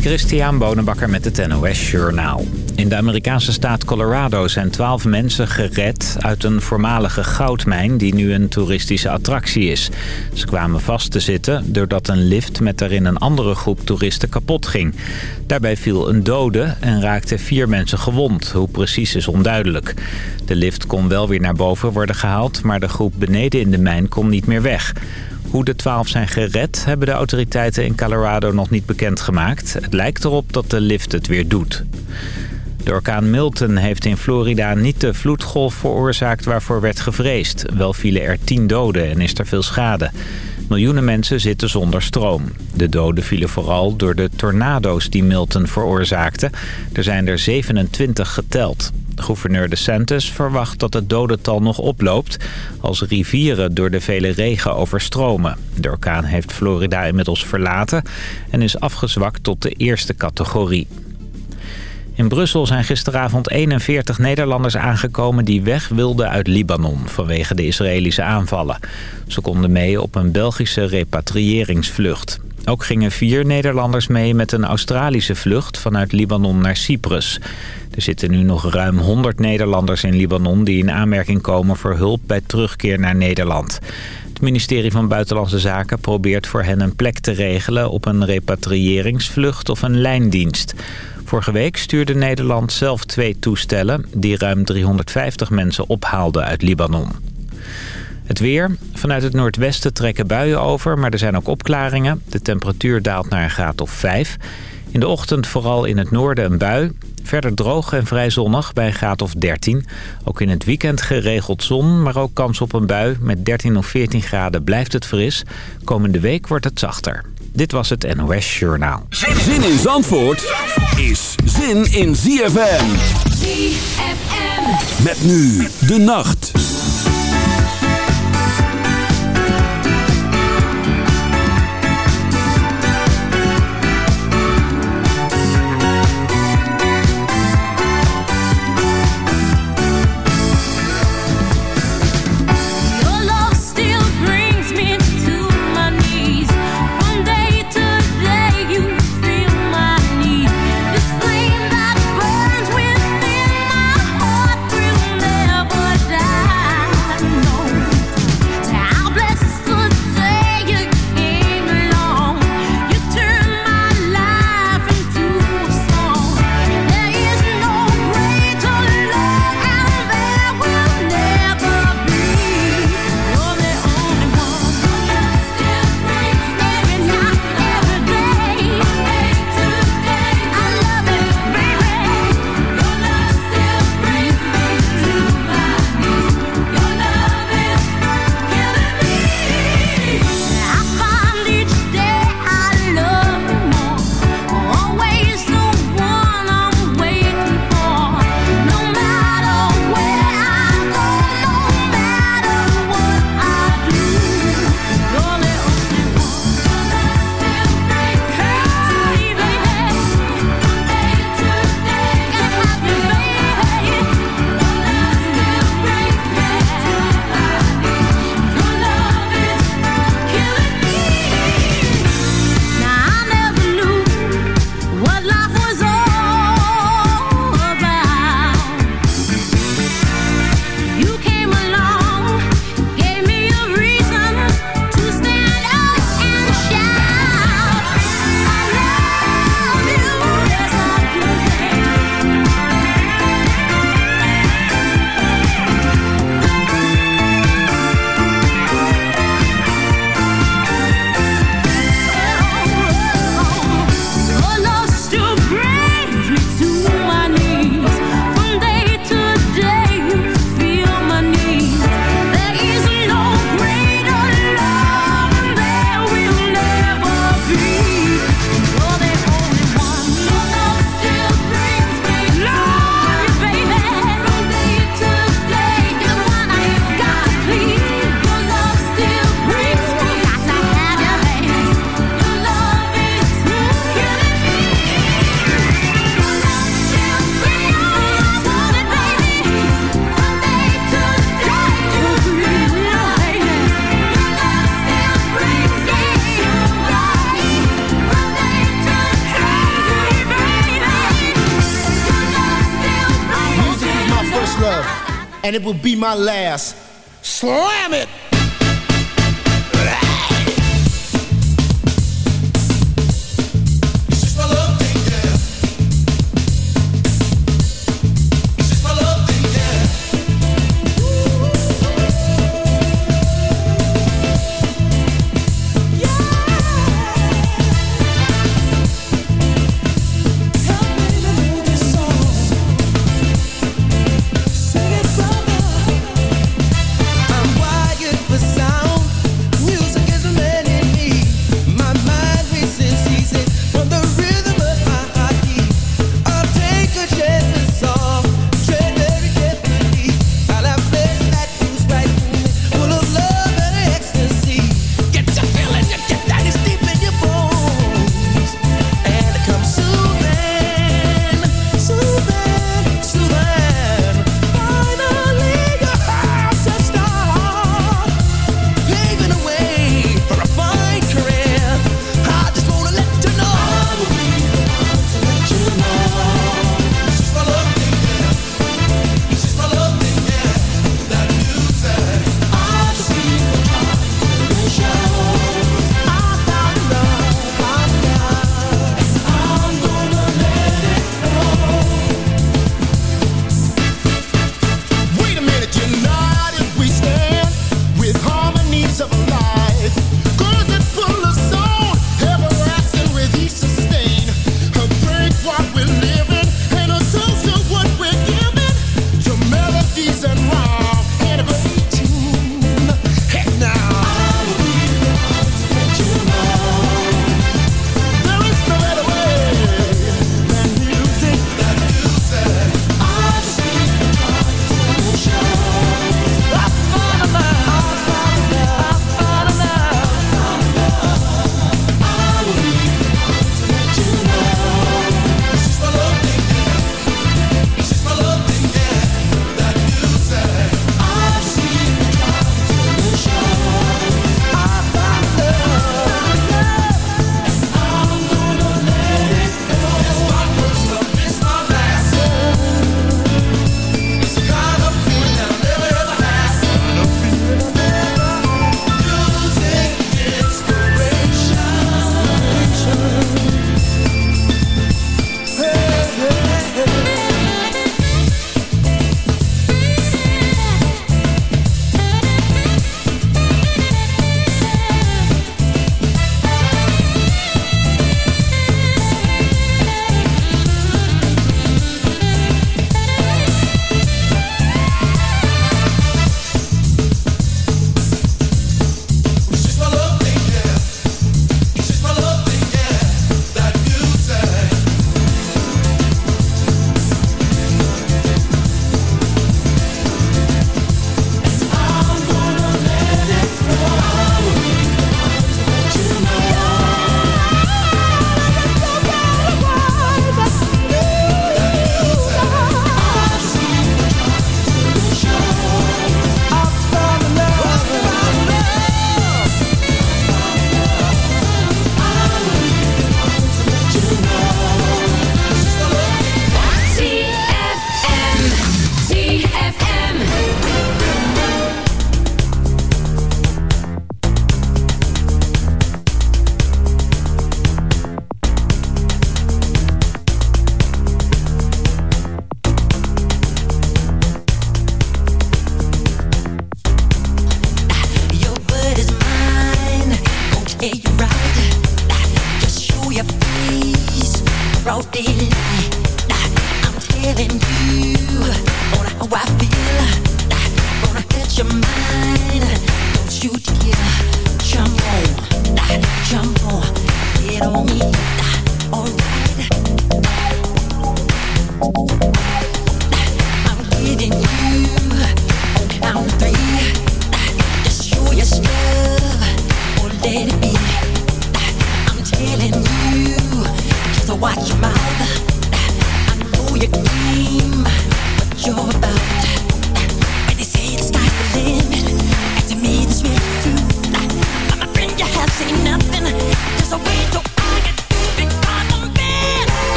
Christian Bonenbakker met het NOS Journaal. In de Amerikaanse staat Colorado zijn twaalf mensen gered uit een voormalige goudmijn die nu een toeristische attractie is. Ze kwamen vast te zitten doordat een lift met daarin een andere groep toeristen kapot ging. Daarbij viel een dode en raakten vier mensen gewond. Hoe precies is onduidelijk. De lift kon wel weer naar boven worden gehaald, maar de groep beneden in de mijn kon niet meer weg. Hoe de twaalf zijn gered hebben de autoriteiten in Colorado nog niet bekendgemaakt. Het lijkt erop dat de lift het weer doet. De orkaan Milton heeft in Florida niet de vloedgolf veroorzaakt waarvoor werd gevreesd. Wel vielen er tien doden en is er veel schade. Miljoenen mensen zitten zonder stroom. De doden vielen vooral door de tornado's die Milton veroorzaakte. Er zijn er 27 geteld. Gouverneur DeSantis verwacht dat het dodental nog oploopt... als rivieren door de vele regen overstromen. De orkaan heeft Florida inmiddels verlaten... en is afgezwakt tot de eerste categorie. In Brussel zijn gisteravond 41 Nederlanders aangekomen die weg wilden uit Libanon vanwege de Israëlische aanvallen. Ze konden mee op een Belgische repatriëringsvlucht. Ook gingen vier Nederlanders mee met een Australische vlucht vanuit Libanon naar Cyprus. Er zitten nu nog ruim 100 Nederlanders in Libanon die in aanmerking komen voor hulp bij terugkeer naar Nederland. Het ministerie van Buitenlandse Zaken probeert voor hen een plek te regelen op een repatriëringsvlucht of een lijndienst. Vorige week stuurde Nederland zelf twee toestellen die ruim 350 mensen ophaalden uit Libanon. Het weer. Vanuit het noordwesten trekken buien over, maar er zijn ook opklaringen. De temperatuur daalt naar een graad of 5. In de ochtend vooral in het noorden een bui. Verder droog en vrij zonnig bij een graad of 13. Ook in het weekend geregeld zon, maar ook kans op een bui. Met 13 of 14 graden blijft het fris. Komende week wordt het zachter. Dit was het NOS Journaal. Zin in Zandvoort is zin in ZFM. ZFM. Met nu de nacht. And it will be my last. Slam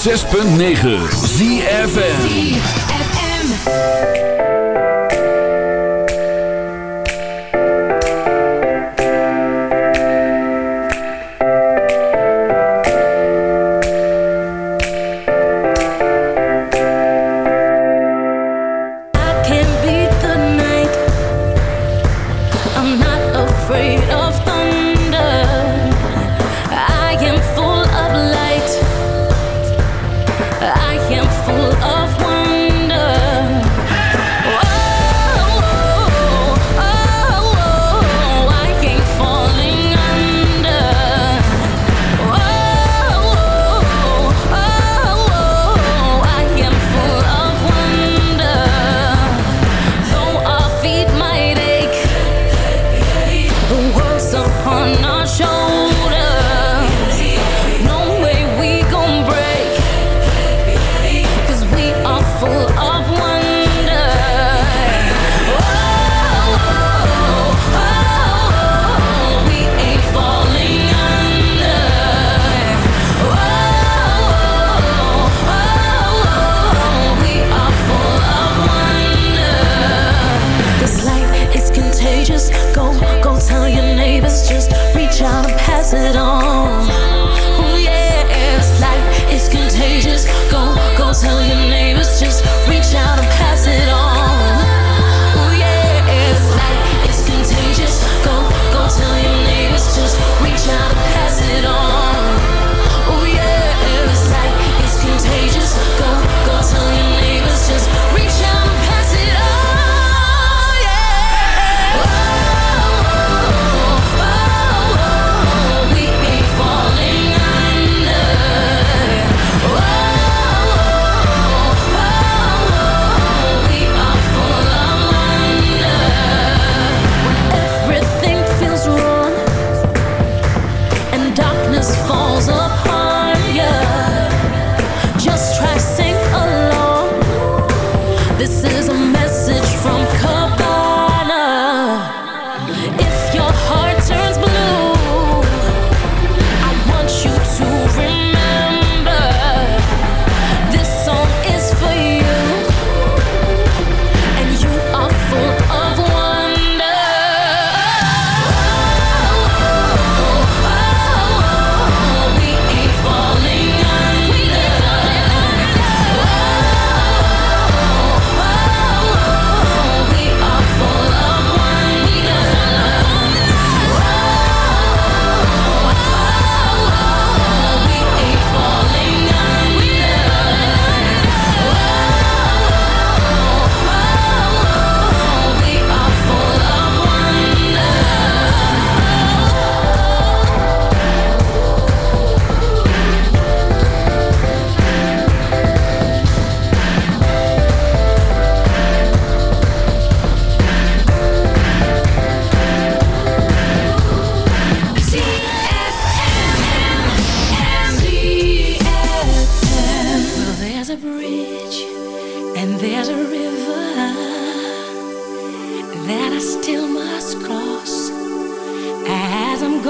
106.9 ZFM.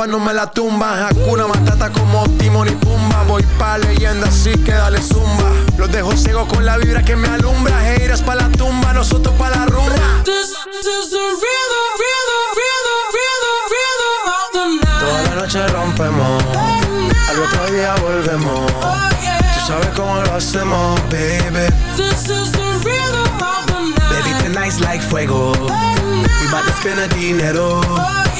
paz no me la tumba. Hakuna Matata como Timon y Pumba. Voy pa' leyenda así que dale zumba. Los dejo ciego con la vibra que me alumbra. Heiras pa' la tumba, nosotros pa' la rumba. This is the rhythm, rhythm, rhythm, rhythm, rhythm of the night. Toda la noche rompemos. Al otro día volvemos. Tú sabes cómo lo hacemos, baby. This is the rhythm of the night. Baby, tonight's like fuego. We bout to spend a dinero. We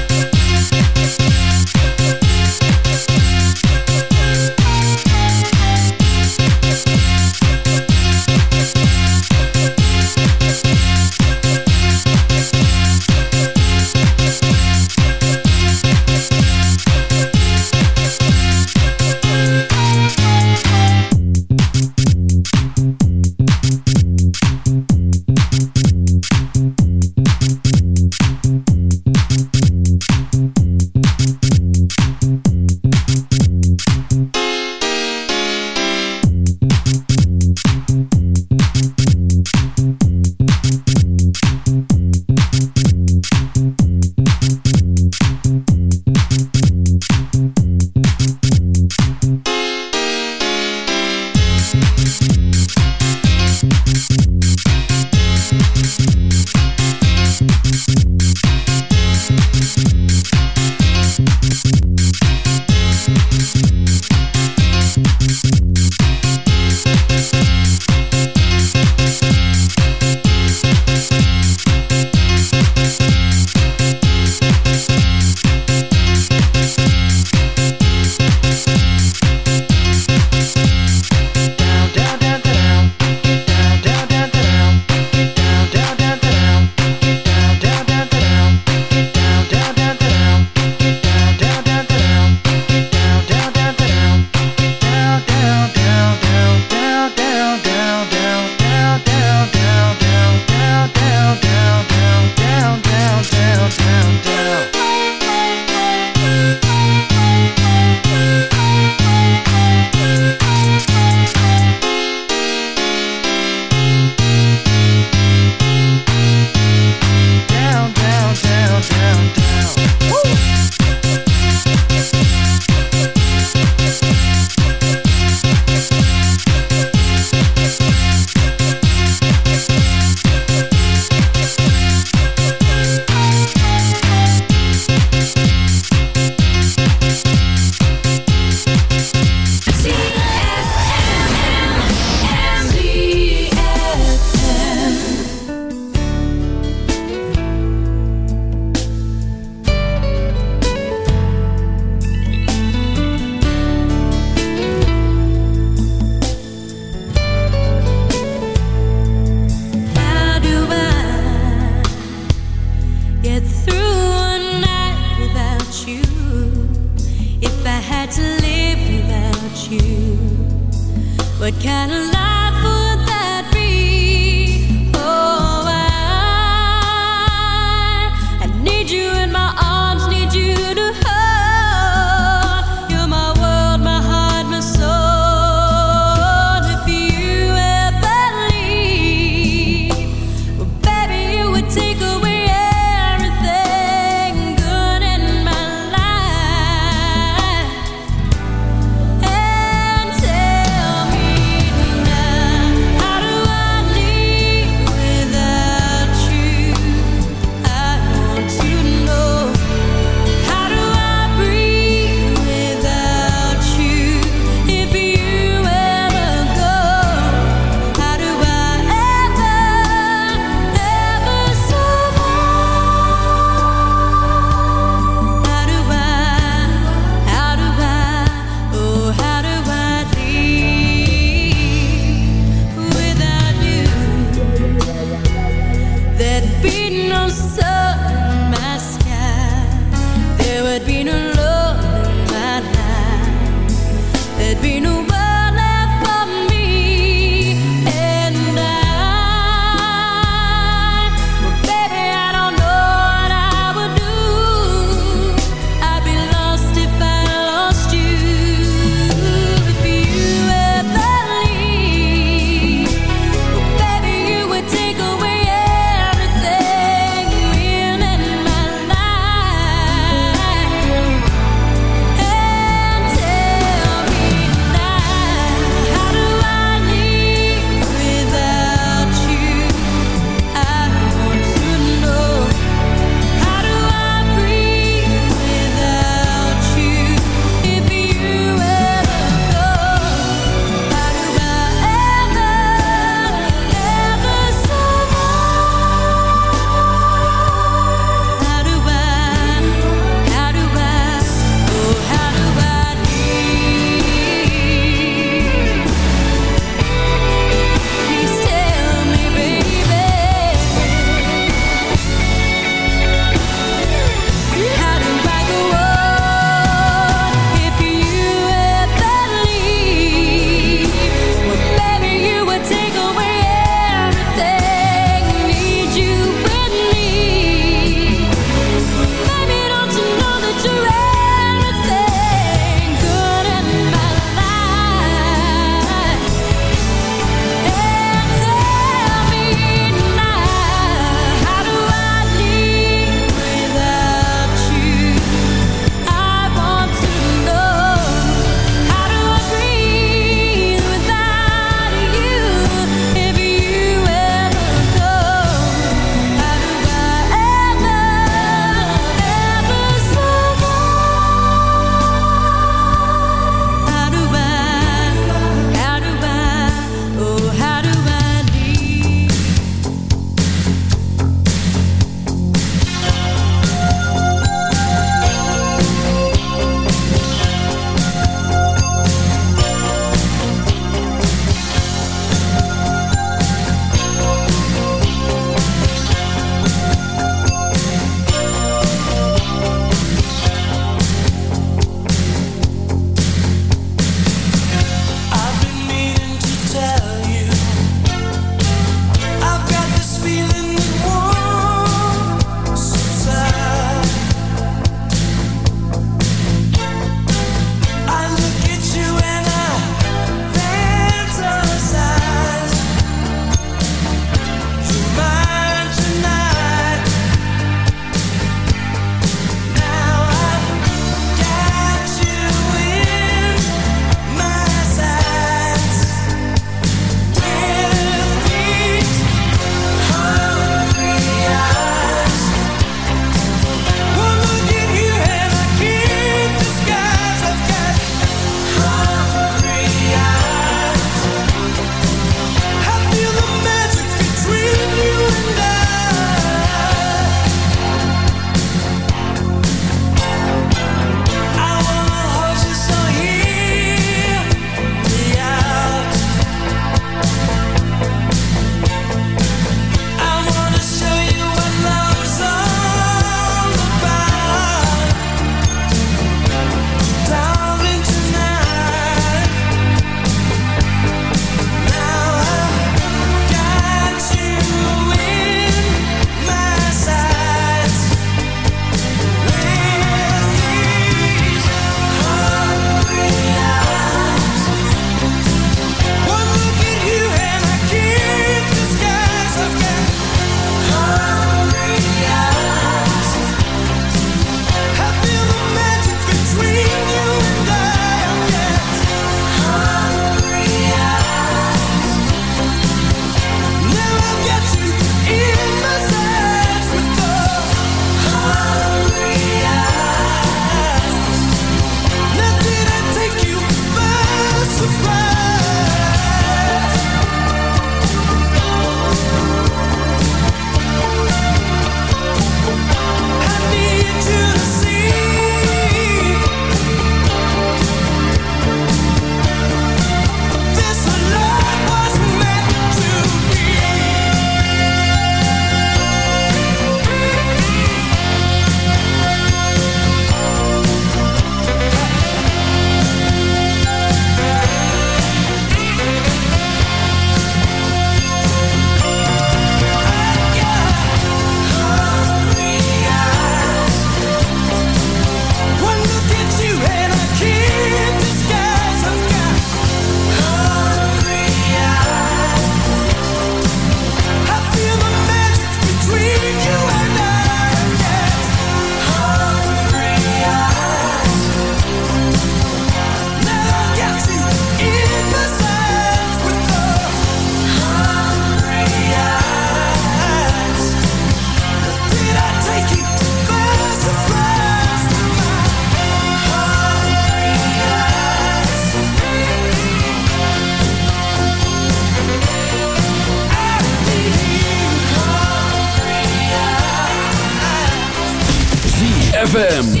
ZFM.